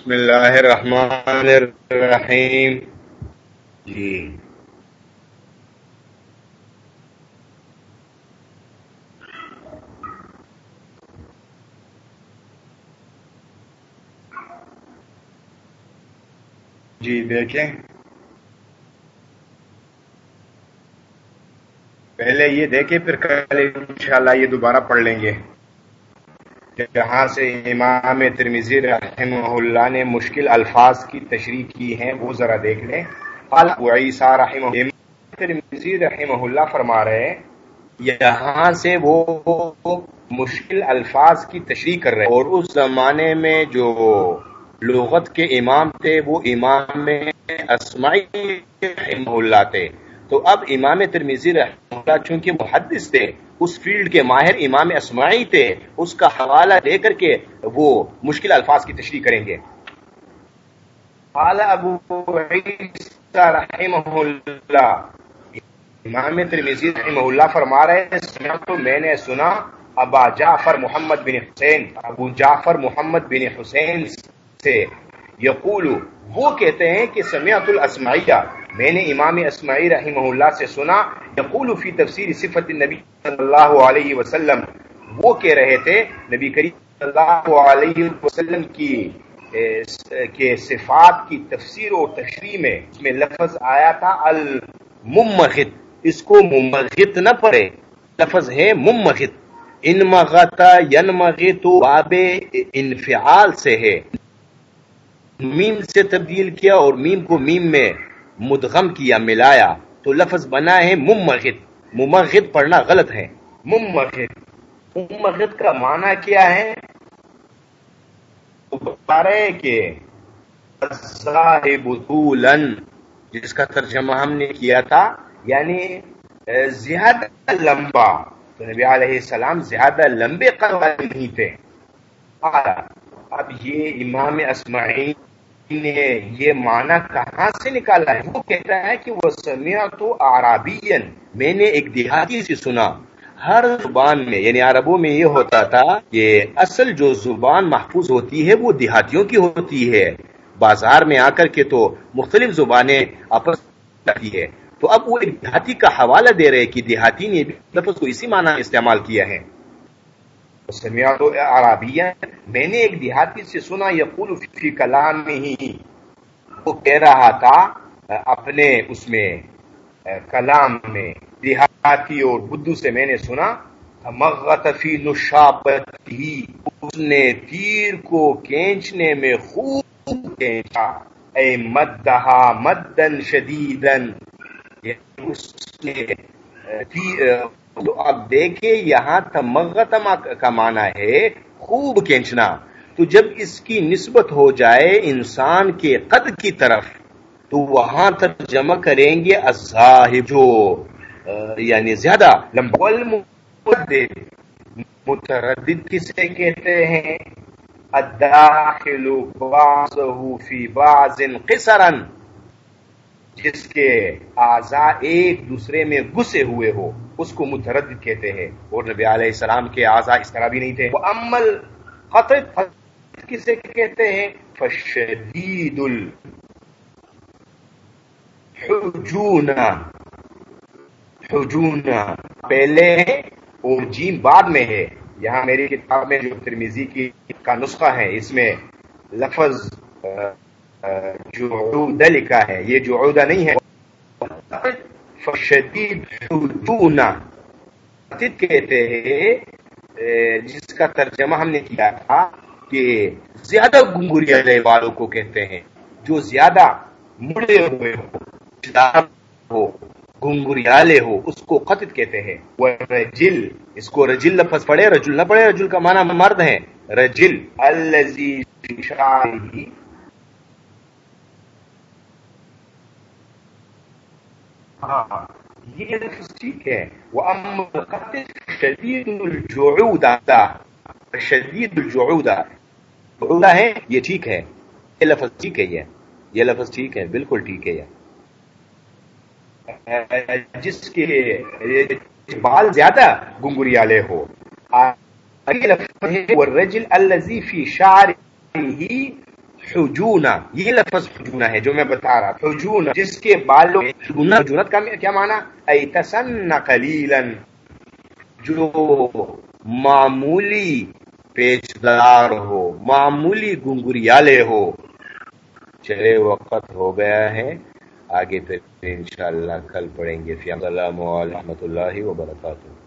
بسم اللہ الرحمن الرحیم۔ جی۔ جی دیکھیں۔ پہلے یہ دیکھیں پھر کل انشاءاللہ یہ دوبارہ پڑھ لیں گے۔ جہاں سے امام ترمیزی رحمہ اللہ نے مشکل الفاظ کی تشریح کی ہیں، وہ ذرا دیکھ لیں۔ عیسیٰ رحمہ ترمیزی رحمہ اللہ فرما رہے ہیں، یہاں سے وہ مشکل الفاظ کی تشریح کر رہے ہیں۔ اور اس زمانے میں جو لغت کے امام تھے، وہ امام اسماعی رحمہ اللہ تھے۔ تو اب امام ترمیزی رحمہ اللہ چونکہ محدث تھے، اس فیلڈ کے ماہر امام اسماعی تھے، اس کا حوالہ دے کر کے وہ مشکل الفاظ کی تشریح کریں گے۔ ابو رحمہ اللہ۔ امام ترمیزی رحمہ اللہ فرما رہے ہیں تو میں نے سنا، ابا جعفر محمد بن حسین، ابو جعفر محمد بن حسین سے یقول، وہ کہتے ہیں کہ سمیعت الاسماعیہ میں نے امام اسماعی رحمہ اللہ سے سنا، یقول فی تفسیر صفت النبی صلی اللہ علیہ وسلم، وہ کہہ رہے تھے، نبی کریم صلی اللہ علیہ وسلم کی کے صفات کی تفسیر و تشریح میں، اس میں لفظ آیا تھا الممغت اس کو ممغت نہ پڑے لفظ ہے ممغت ان مغتا ین مغت باب انفعال سے ہے۔ میم سے تبدیل کیا اور میم کو میم میں مدغم کیا، ملایا۔ تو لفظ بنا ہے ممغت ممغت پڑھنا غلط ہے۔ ممغت ممغت کا معنی کیا ہے؟ کہ جس کا ترجمہ ہم نے کیا تھا یعنی زیادہ لمبا۔ تو نبی علیہ السلام زیادہ لمبے قرآن نہیں تھے۔ اب یہ امام اسماعی نے یہ معنی کہاں سے نکالا ہے؟ وہ کہتا ہے کہ وہ سمیا تو آرابین میں نے ایک دیہاتی سے سنا۔ ہر زبان میں یعنی عربوں میں یہ ہوتا تھا کہ اصل جو زبان محفوظ ہوتی ہے وہ دیہاتیوں کی ہوتی ہے۔ بازار میں آ کر کے تو مختلف زبانیں آپس ہے۔ تو اب وہ ایک دیہاتی کا حوالہ دے رہے کہ دیہاتی نے بھی لفظ کو اسی معنی استعمال کیا ہے۔ سمیات عربیہ میں نے ایک دیہاتی سے سنا، یقول فی کلام ہی وہ کہہ رہا تھا، اپنے اس میں، کلام میں، دیہاتی اور بدو سے میں نے سنا، مغت فی نشابت ہی اس نے تیر کو کینچنے میں خوب کینچا اے مدہا مدن شدیدن یعنی اس نے تو اب دیکھیں یہاں تمغتما کا معنی ہے خوب کھینچنا۔ تو جب اس کی نسبت ہو جائے انسان کے قد کی طرف، تو وہاں تک جمع کریں گے الزاہب جو یعنی زیادہ لمبا۔ متردد کسے کہتے ہیں؟ الداخل بعضه فی بعض قصرا۔ جس کے اعضاء ایک دوسرے میں گسے ہوئے ہو، اس کو متردد کہتے ہیں۔ اور نبی علیہ السلام کے اعضاء اس طرح بھی نہیں تھے۔ وہ عمل قطع کسے کہتے ہیں؟ فشدید الحجونہ حجونہ پہلے اور جیم بعد میں ہے۔ یہاں میری کتاب میں جو ترمیزی کی کا نسخہ ہے، اس میں لفظ جو عودہ لکھا ہے، یہ جو عودہ نہیں ہے، فشدید حجونا کہتے ہیں جس کا ترجمہ ہم نے کیا تھا کہ زیادہ گنگری والوں کو کہتے ہیں، جو زیادہ مڑے ہوئے ہو ہو، گنگریالے ہو، اس کو قطت کہتے ہیں۔ وہ رجل اس کو رجل لفظ پڑے رجل نہ پڑے رجل کا معنی مرد ہے رجل الذي ہاں یہ لفظ ٹھیک ہے۔ وہ شدید الجعودہ شدید الجعودہ ہے، یہ ٹھیک ہے۔ یہ لفظ ٹھیک ہے یہ۔ یہ لفظ ٹھیک ہے، بالکل ٹھیک ہے یہ۔ جس کے بال زیادہ گنگریالے ہو۔ رجل الزی فی شعر حجونا یہ لفظ حجونا ہے جو میں بتا رہا حجونا جس کے بالوں حجونت کا کیا معنی؟ ای تسن قلیلا، جو معمولی پیچدار ہو، معمولی گنگریالے ہو۔ چلے، وقت ہو گیا ہے۔ آگے پھر انشاءاللہ کل پڑھیں گے۔ فی السلام و رحمۃ اللہ وبرکاتہ۔